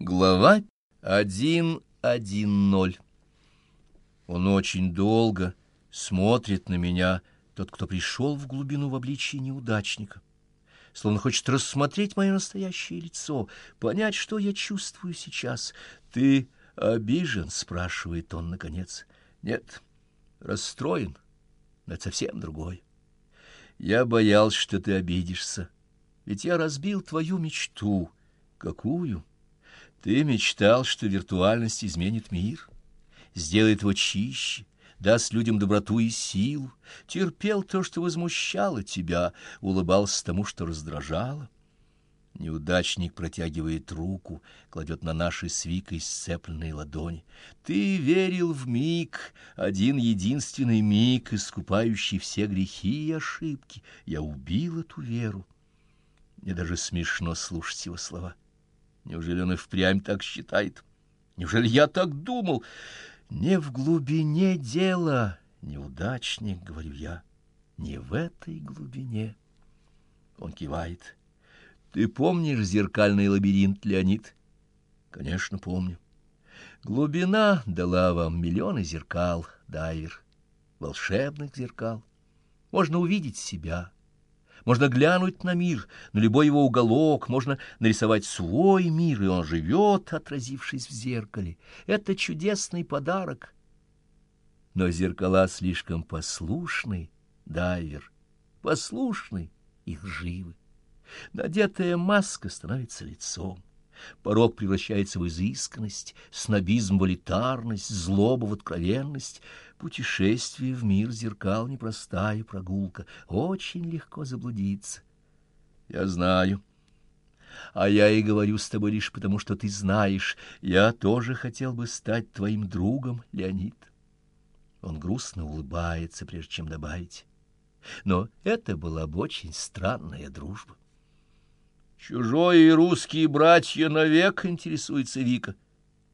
Глава 1.1.0 Он очень долго смотрит на меня, тот, кто пришел в глубину в обличии неудачника, словно хочет рассмотреть мое настоящее лицо, понять, что я чувствую сейчас. «Ты обижен?» — спрашивает он наконец. «Нет, расстроен, но это совсем другой. Я боялся, что ты обидишься, ведь я разбил твою мечту. Какую?» Ты мечтал, что виртуальность изменит мир, сделает его чище, даст людям доброту и силу, терпел то, что возмущало тебя, улыбался тому, что раздражало. Неудачник протягивает руку, кладет на наши с Викой сцепленные ладони. Ты верил в миг, один единственный миг, искупающий все грехи и ошибки. Я убил эту веру. Мне даже смешно слушать его слова. Неужели он и впрямь так считает? Неужели я так думал? Не в глубине дела, неудачник, говорю я, не в этой глубине. Он кивает. Ты помнишь зеркальный лабиринт, Леонид? Конечно, помню. Глубина дала вам миллионы зеркал, дайвер, волшебных зеркал. Можно увидеть себя, можно глянуть на мир, на любой его уголок, можно нарисовать свой мир, и он живет, отразившись в зеркале. Это чудесный подарок. Но зеркала слишком послушны, дайвер, послушны, их живы. Надетая маска становится лицом. Порог превращается в изысканность, снобизм в элитарность, злобу в откровенность. Путешествие в мир зеркал — непростая прогулка, очень легко заблудиться. Я знаю. А я и говорю с тобой лишь потому, что ты знаешь. Я тоже хотел бы стать твоим другом, Леонид. Он грустно улыбается, прежде чем добавить. Но это была бы очень странная дружба. Чужой и русские братья навек, интересуется Вика.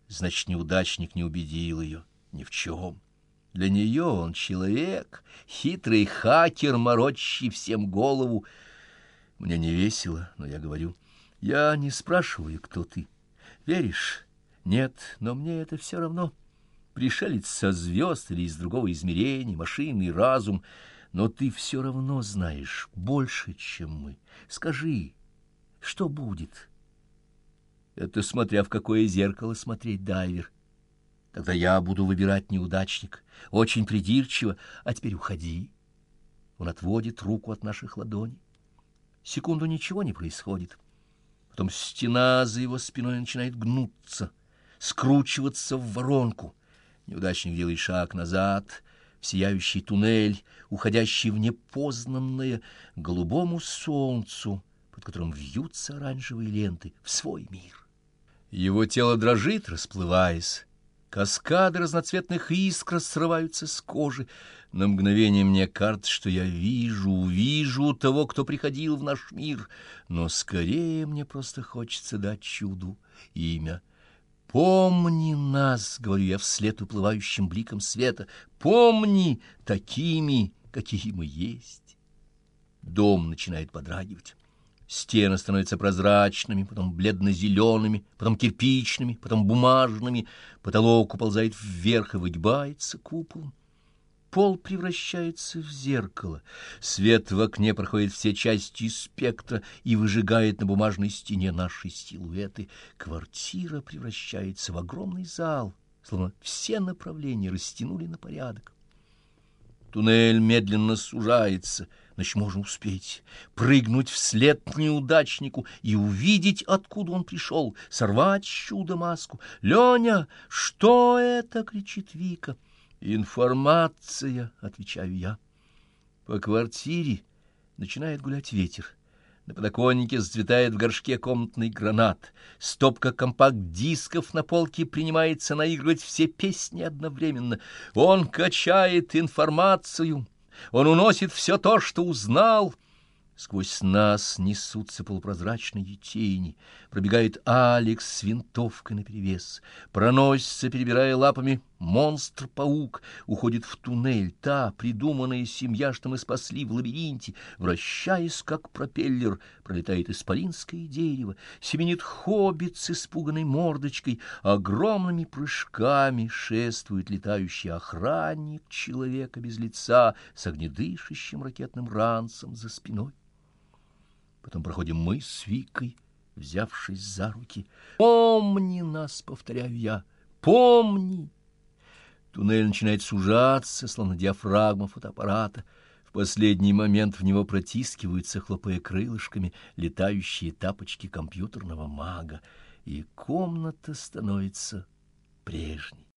Значит, неудачник не убедил ее ни в чем. Для нее он человек, хитрый хакер, морочащий всем голову. Мне не весело, но я говорю, я не спрашиваю, кто ты. Веришь? Нет, но мне это все равно. Пришелец со звезд или из другого измерения, машинный разум, но ты все равно знаешь больше, чем мы. Скажи, что будет? Это смотря в какое зеркало смотреть, дайвер. Тогда я буду выбирать неудачник, очень придирчиво, а теперь уходи. Он отводит руку от наших ладоней. Секунду ничего не происходит. Потом стена за его спиной начинает гнуться, скручиваться в воронку. Неудачник делает шаг назад, в сияющий туннель, уходящий в непознанное голубому солнцу — под которым вьются оранжевые ленты, в свой мир. Его тело дрожит, расплываясь. Каскады разноцветных искр срываются с кожи. На мгновение мне кажется, что я вижу, вижу того, кто приходил в наш мир. Но скорее мне просто хочется дать чуду имя. «Помни нас», — говорю я вслед уплывающим бликом света, — «помни такими, какие мы есть». Дом начинает подрагивать. Стены становятся прозрачными, потом бледно-зелеными, потом кирпичными, потом бумажными. Потолок уползает вверх и выгибается куполом. Пол превращается в зеркало. Свет в окне проходит все части спектра и выжигает на бумажной стене наши силуэты. Квартира превращается в огромный зал, словно все направления растянули на порядок. Туннель медленно сужается — значит, можно успеть прыгнуть вслед неудачнику и увидеть, откуда он пришел, сорвать чудо-маску. «Леня, что это?» — кричит Вика. «Информация», — отвечаю я. По квартире начинает гулять ветер. На подоконнике зацветает в горшке комнатный гранат. Стопка компакт-дисков на полке принимается наигрывать все песни одновременно. Он качает информацию. Он уносит все то, что узнал. Сквозь нас несутся полупрозрачные тени. Пробегает Алекс с винтовкой наперевес. Проносится, перебирая лапами, Монстр-паук уходит в туннель, та придуманная семья, что мы спасли в лабиринте, вращаясь, как пропеллер, пролетает исполинское дерево, семенит хоббит с испуганной мордочкой, огромными прыжками шествует летающий охранник человека без лица с огнедышащим ракетным ранцем за спиной. Потом проходим мы с Викой, взявшись за руки. «Помни нас!» — повторяю я. «Помни!» Туннель начинает сужаться, словно диафрагма фотоаппарата. В последний момент в него протискиваются, хлопая крылышками, летающие тапочки компьютерного мага, и комната становится прежней.